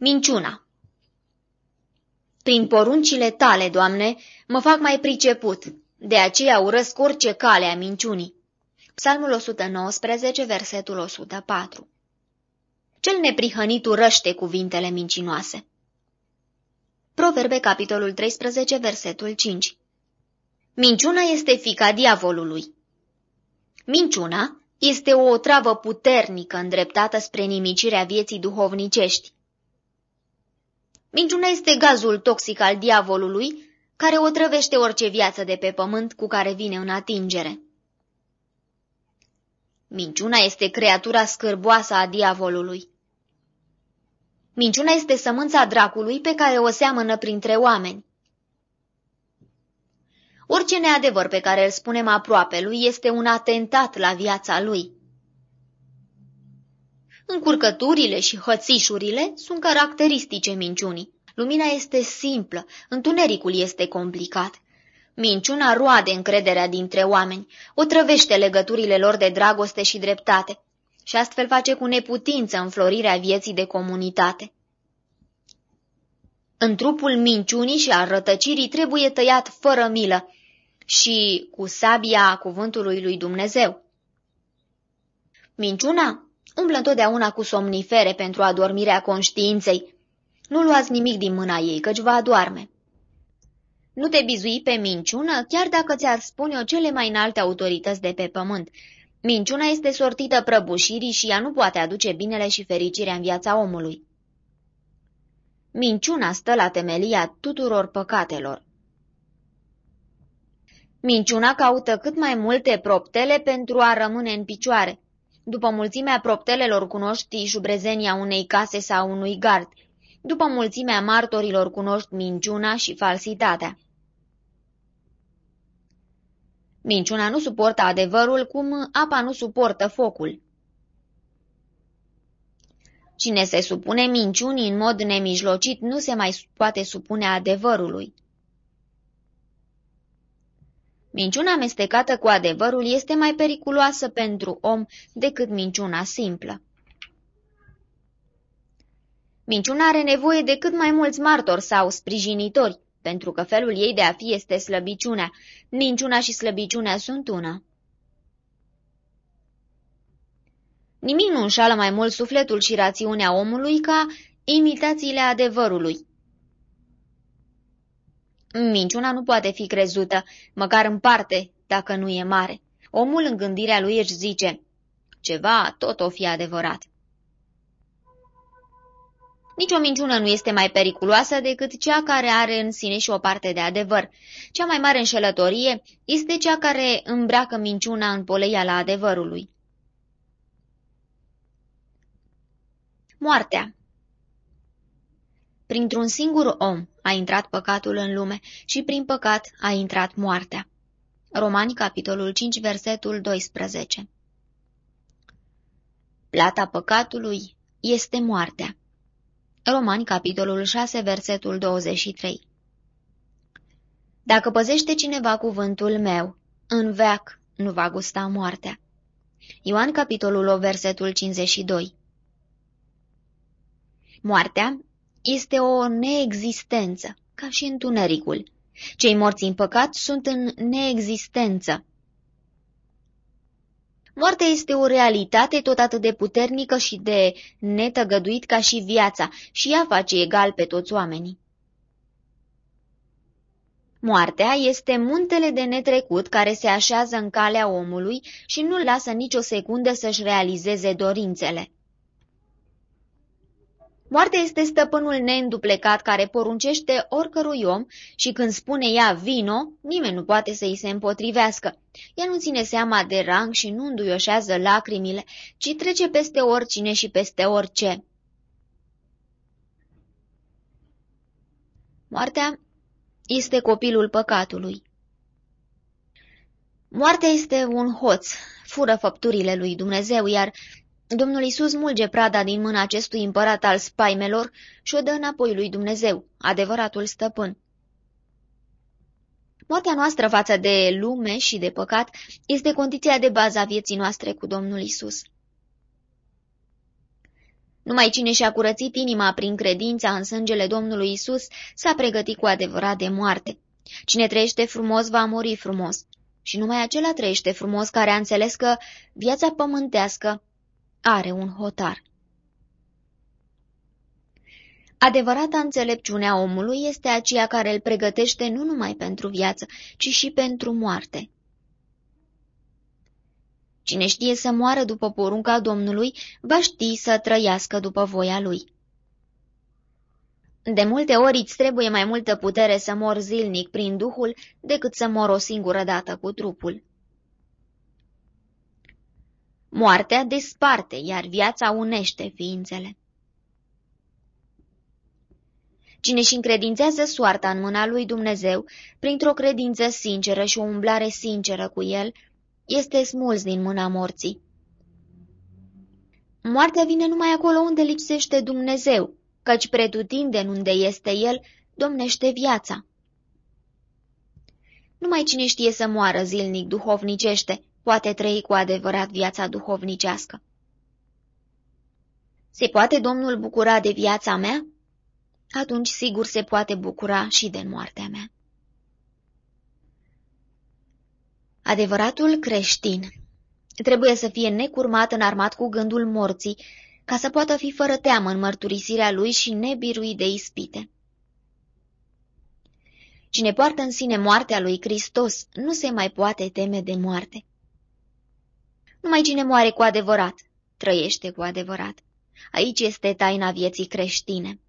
Minciuna Prin poruncile tale, Doamne, mă fac mai priceput, de aceea urăsc orice cale a minciunii. Psalmul 119, versetul 104 Cel neprihănit urăște cuvintele mincinoase. Proverbe, capitolul 13, versetul 5 Minciuna este fica diavolului. Minciuna este o otravă puternică îndreptată spre nimicirea vieții duhovnicești. Minciuna este gazul toxic al diavolului, care otrăvește orice viață de pe pământ cu care vine în atingere. Minciuna este creatura scârboasă a diavolului. Minciuna este sămânța dracului pe care o seamănă printre oameni. Orice neadevăr pe care îl spunem aproape lui este un atentat la viața lui. Încurcăturile și hățișurile sunt caracteristice minciunii. Lumina este simplă, întunericul este complicat. Minciuna roade încrederea dintre oameni, o trăvește legăturile lor de dragoste și dreptate și astfel face cu neputință înflorirea vieții de comunitate. În trupul minciunii și al rătăcirii trebuie tăiat fără milă și cu sabia cuvântului lui Dumnezeu. Minciuna umblă întotdeauna cu somnifere pentru adormirea conștiinței. Nu luați nimic din mâna ei, căci va adorme. Nu te bizui pe minciună, chiar dacă ți-ar spune-o cele mai înalte autorități de pe pământ. Minciuna este sortită prăbușirii și ea nu poate aduce binele și fericirea în viața omului. Minciuna stă la temelia tuturor păcatelor. Minciuna caută cât mai multe proptele pentru a rămâne în picioare. După mulțimea proptelelor cunoști șubrezenia unei case sau unui gard. După mulțimea martorilor cunoști minciuna și falsitatea. Minciuna nu suportă adevărul cum apa nu suportă focul. Cine se supune minciunii în mod nemijlocit nu se mai poate supune adevărului. Minciuna amestecată cu adevărul este mai periculoasă pentru om decât minciuna simplă. Minciuna are nevoie de cât mai mulți martori sau sprijinitori, pentru că felul ei de a fi este slăbiciunea. Minciuna și slăbiciunea sunt una. Nimic nu înșală mai mult sufletul și rațiunea omului ca imitațiile adevărului. Minciuna nu poate fi crezută, măcar în parte, dacă nu e mare. Omul în gândirea lui își zice, ceva tot o fi adevărat. Nici o minciună nu este mai periculoasă decât cea care are în sine și o parte de adevăr. Cea mai mare înșelătorie este cea care îmbracă minciuna în poleia la adevărului. Moartea Printr-un singur om a intrat păcatul în lume și prin păcat a intrat moartea. Romani, capitolul 5, versetul 12 Plata păcatului este moartea. Romani, capitolul 6, versetul 23 Dacă păzește cineva cuvântul meu, în veac nu va gusta moartea. Ioan, capitolul 8, versetul 52 Moartea este o neexistență, ca și întunericul. Cei morți în păcat sunt în neexistență. Moartea este o realitate tot atât de puternică și de netăgăduit ca și viața și ea face egal pe toți oamenii. Moartea este muntele de netrecut care se așează în calea omului și nu lasă nicio secundă să-și realizeze dorințele. Moartea este stăpânul neînduplecat care poruncește oricărui om și când spune ea vino, nimeni nu poate să îi se împotrivească. Ea nu ține seama de rang și nu înduioșează lacrimile, ci trece peste oricine și peste orice. Moartea este copilul păcatului. Moartea este un hoț, fură făpturile lui Dumnezeu, iar Domnul Isus mulge prada din mâna acestui împărat al spaimelor și o dă înapoi lui Dumnezeu, adevăratul stăpân. Moartea noastră față de lume și de păcat este condiția de bază a vieții noastre cu Domnul Isus. Numai cine și-a curățit inima prin credința în sângele Domnului Isus s-a pregătit cu adevărat de moarte. Cine trăiește frumos va muri frumos. Și numai acela trăiește frumos care a înțeles că viața pământească are un hotar. Adevărata înțelepciune a omului este aceea care îl pregătește nu numai pentru viață, ci și pentru moarte. Cine știe să moară după porunca Domnului, va ști să trăiască după voia lui. De multe ori îți trebuie mai multă putere să mor zilnic prin Duhul decât să mor o singură dată cu trupul. Moartea desparte, iar viața unește ființele. Cine și încredințează soarta în mâna lui Dumnezeu, printr-o credință sinceră și o umblare sinceră cu el, este smuls din mâna morții. Moartea vine numai acolo unde lipsește Dumnezeu, căci pretutindeni unde este El, domnește viața. Numai cine știe să moară zilnic duhovnicește, poate trăi cu adevărat viața duhovnicească. Se poate Domnul bucura de viața mea? Atunci sigur se poate bucura și de moartea mea. Adevăratul creștin trebuie să fie necurmat înarmat cu gândul morții, ca să poată fi fără teamă în mărturisirea lui și nebiruit de ispite. Cine poartă în sine moartea lui Hristos nu se mai poate teme de moarte. Numai cine moare cu adevărat, trăiește cu adevărat. Aici este taina vieții creștine.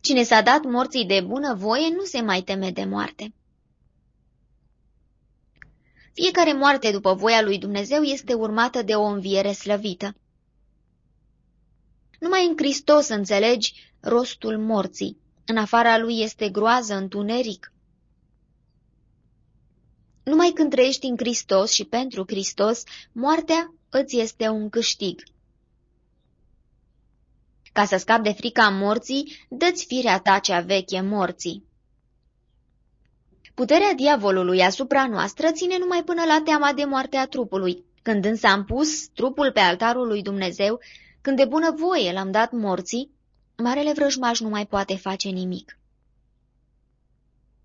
Cine s-a dat morții de bună voie nu se mai teme de moarte. Fiecare moarte după voia lui Dumnezeu este urmată de o înviere slăvită. Numai în Hristos înțelegi rostul morții. În afara lui este groază, întuneric. Numai când trăiești în Hristos și pentru Hristos, moartea îți este un câștig. Ca să scapi de frica morții, dă-ți firea ta cea veche morții. Puterea diavolului asupra noastră ține numai până la teama de moartea trupului. Când însă am pus trupul pe altarul lui Dumnezeu, când de bună voie l-am dat morții, marele vrăjmaș nu mai poate face nimic.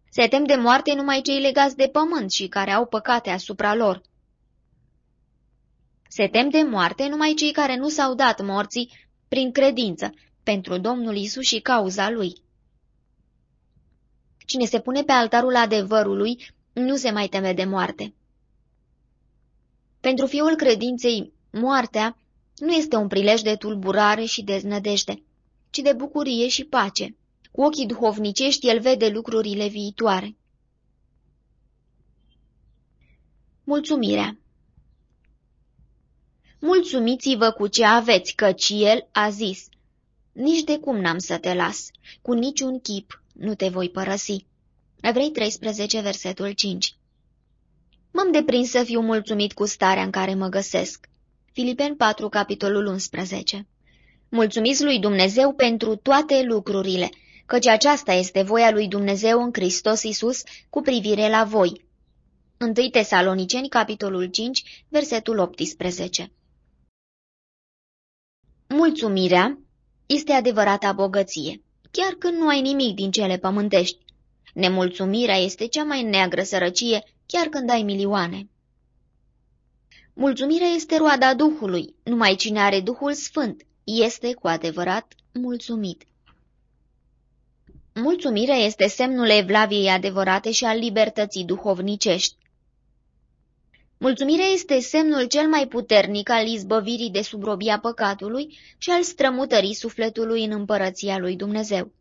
Se tem de moarte numai cei legați de pământ și care au păcate asupra lor. Se tem de moarte numai cei care nu s-au dat morții prin credință pentru Domnul Isus și cauza lui. Cine se pune pe altarul adevărului nu se mai teme de moarte. Pentru fiul credinței, moartea nu este un prilej de tulburare și deznădejde, ci de bucurie și pace. Cu ochii duhovnicești el vede lucrurile viitoare. Mulțumirea Mulțumiți-vă cu ce aveți, căci el a zis, Nici de cum n-am să te las, cu niciun chip nu te voi părăsi. Evrei 13, versetul 5 M-am deprins să fiu mulțumit cu starea în care mă găsesc. Filipen 4, capitolul 11 Mulțumiți lui Dumnezeu pentru toate lucrurile, căci aceasta este voia lui Dumnezeu în Hristos Isus cu privire la voi. 1 Tesaloniceni, capitolul 5, versetul 18 Mulțumirea este adevărata bogăție, chiar când nu ai nimic din cele pământești. Nemulțumirea este cea mai neagră sărăcie, chiar când ai milioane. Mulțumirea este roada Duhului, numai cine are Duhul Sfânt este cu adevărat mulțumit. Mulțumirea este semnul evlaviei adevărate și al libertății duhovnicești. Mulțumirea este semnul cel mai puternic al izbăvirii de subrobia păcatului și al strămutării sufletului în împărăția lui Dumnezeu.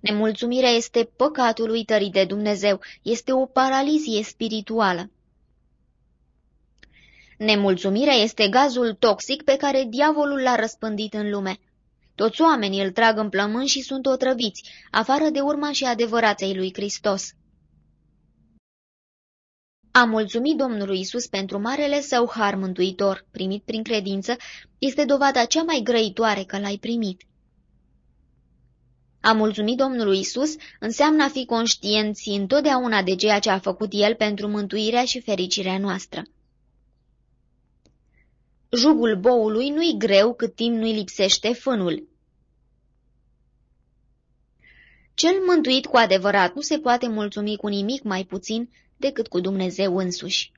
Nemulțumirea este păcatul uitării de Dumnezeu, este o paralizie spirituală. Nemulțumirea este gazul toxic pe care diavolul l-a răspândit în lume. Toți oamenii îl trag în plămân și sunt otrăviți, afară de urma și adevăraței lui Hristos. A mulțumit Domnului Isus pentru marele său har mântuitor, primit prin credință, este dovada cea mai grăitoare că l-ai primit. A mulțumit Domnului Isus înseamnă a fi conștienți întotdeauna de ceea ce a făcut El pentru mântuirea și fericirea noastră. Jugul boului nu-i greu cât timp nu-i lipsește fânul. Cel mântuit cu adevărat nu se poate mulțumi cu nimic mai puțin decât cu Dumnezeu însuși.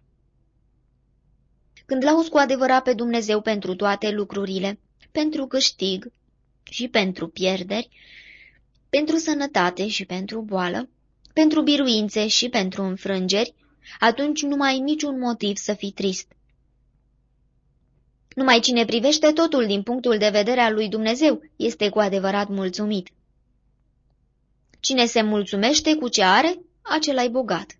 Când lauzi cu adevărat pe Dumnezeu pentru toate lucrurile, pentru câștig și pentru pierderi, pentru sănătate și pentru boală, pentru biruințe și pentru înfrângeri, atunci nu mai ai niciun motiv să fii trist. Numai cine privește totul din punctul de vedere al lui Dumnezeu este cu adevărat mulțumit. Cine se mulțumește cu ce are, acela-i bogat.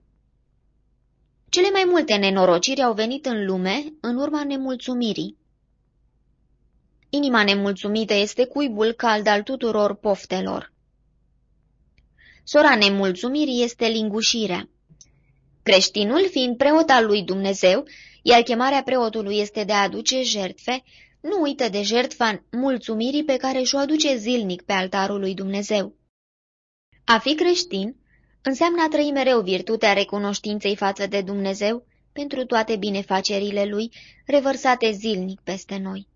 Cele mai multe nenorociri au venit în lume în urma nemulțumirii. Inima nemulțumită este cuibul cald al tuturor poftelor. Sora nemulțumirii este lingușirea. Creștinul, fiind preot al lui Dumnezeu, iar chemarea preotului este de a aduce jertfe, nu uită de jertfa mulțumirii pe care și-o aduce zilnic pe altarul lui Dumnezeu. A fi creștin înseamnă a trăi mereu virtutea recunoștinței față de Dumnezeu pentru toate binefacerile Lui, revărsate zilnic peste noi.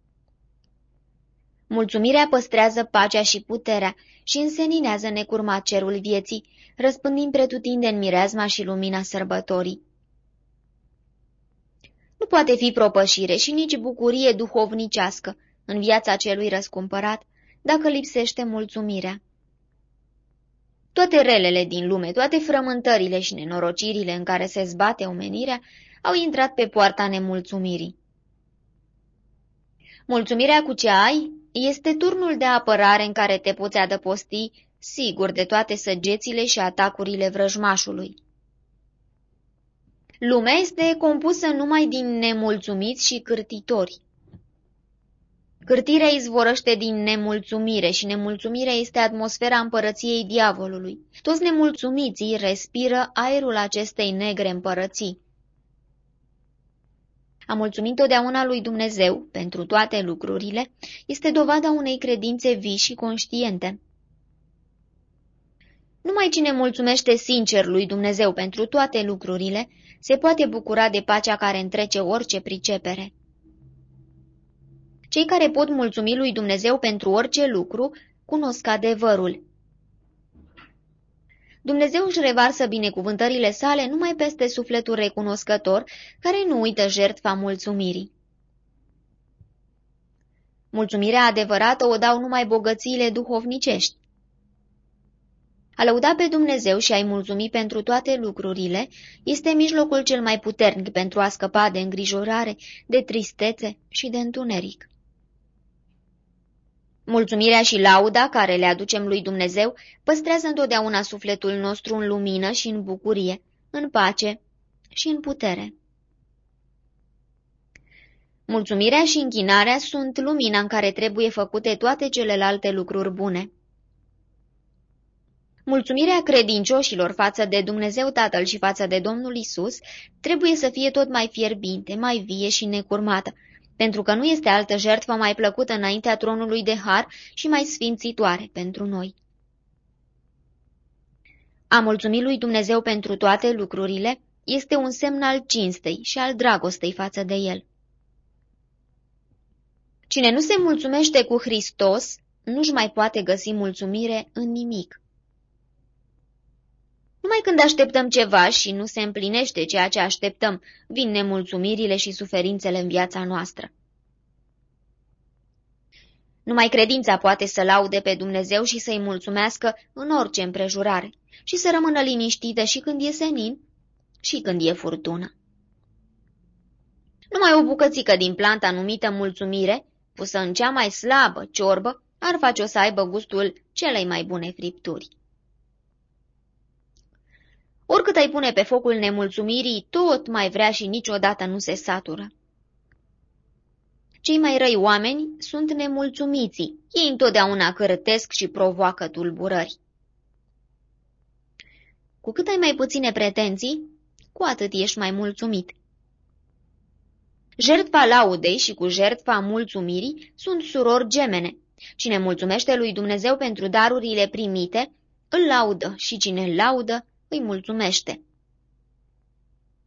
Mulțumirea păstrează pacea și puterea și înseninează necurmat cerul vieții, răspândind pretutindeni mireazma și lumina sărbătorii. Nu poate fi propășire și nici bucurie duhovnicească în viața celui răscumpărat, dacă lipsește mulțumirea. Toate relele din lume, toate frământările și nenorocirile în care se zbate omenirea, au intrat pe poarta nemulțumirii. Mulțumirea cu ce ai este turnul de apărare în care te poți adăposti sigur de toate săgețile și atacurile vrăjmașului. Lumea este compusă numai din nemulțumiți și cârtitori. Cârtirea izvorăște din nemulțumire și nemulțumirea este atmosfera împărăției diavolului. Toți nemulțumiții respiră aerul acestei negre împărății. A mulțumi totdeauna lui Dumnezeu pentru toate lucrurile este dovada unei credințe vii și conștiente. Numai cine mulțumește sincer lui Dumnezeu pentru toate lucrurile se poate bucura de pacea care întrece orice pricepere. Cei care pot mulțumi lui Dumnezeu pentru orice lucru cunosc adevărul. Dumnezeu își revarsă binecuvântările sale numai peste sufletul recunoscător, care nu uită jertfa mulțumirii. Mulțumirea adevărată o dau numai bogățiile duhovnicești. A lăuda pe Dumnezeu și a-i mulțumi pentru toate lucrurile este mijlocul cel mai puternic pentru a scăpa de îngrijorare, de tristețe și de întuneric. Mulțumirea și lauda care le aducem lui Dumnezeu păstrează întotdeauna sufletul nostru în lumină și în bucurie, în pace și în putere. Mulțumirea și închinarea sunt lumina în care trebuie făcute toate celelalte lucruri bune. Mulțumirea credincioșilor față de Dumnezeu Tatăl și față de Domnul Isus trebuie să fie tot mai fierbinte, mai vie și necurmată, pentru că nu este altă jertfă mai plăcută înaintea tronului de har și mai sfințitoare pentru noi. A mulțumi lui Dumnezeu pentru toate lucrurile este un semn al cinstei și al dragostei față de El. Cine nu se mulțumește cu Hristos, nu-și mai poate găsi mulțumire în nimic. Numai când așteptăm ceva și nu se împlinește ceea ce așteptăm, vin nemulțumirile și suferințele în viața noastră. Numai credința poate să laude pe Dumnezeu și să-i mulțumească în orice împrejurare și să rămână liniștită și când e senin și când e furtună. Numai o bucățică din planta numită mulțumire, pusă în cea mai slabă ciorbă, ar face-o să aibă gustul celei mai bune fripturi. Oricât ai pune pe focul nemulțumirii, tot mai vrea și niciodată nu se satură. Cei mai răi oameni sunt nemulțumiții. Ei întotdeauna cărătesc și provoacă tulburări. Cu cât ai mai puține pretenții, cu atât ești mai mulțumit. Jertfa laudei și cu jertfa mulțumirii sunt surori gemene. Cine mulțumește lui Dumnezeu pentru darurile primite, îl laudă și cine îl laudă, îi mulțumește.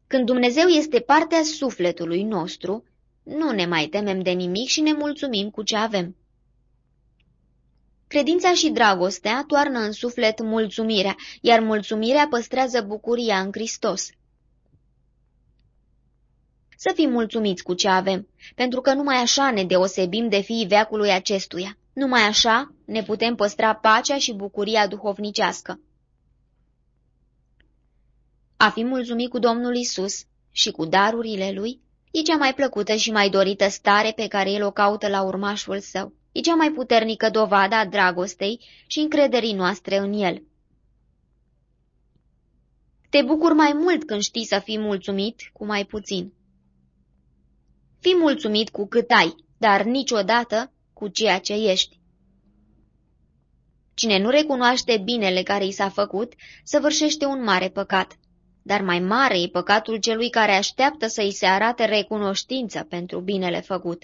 Când Dumnezeu este partea sufletului nostru, nu ne mai temem de nimic și ne mulțumim cu ce avem. Credința și dragostea toarnă în suflet mulțumirea, iar mulțumirea păstrează bucuria în Hristos. Să fim mulțumiți cu ce avem, pentru că numai așa ne deosebim de fiii veacului acestuia. Numai așa ne putem păstra pacea și bucuria duhovnicească. A fi mulțumit cu Domnul Isus și cu darurile Lui e cea mai plăcută și mai dorită stare pe care El o caută la urmașul său. E cea mai puternică dovadă a dragostei și încrederii noastre în El. Te bucur mai mult când știi să fii mulțumit cu mai puțin. Fii mulțumit cu cât ai, dar niciodată cu ceea ce ești. Cine nu recunoaște binele care i s-a făcut, săvârșește un mare păcat, dar mai mare e păcatul celui care așteaptă să i se arate recunoștință pentru binele făcut.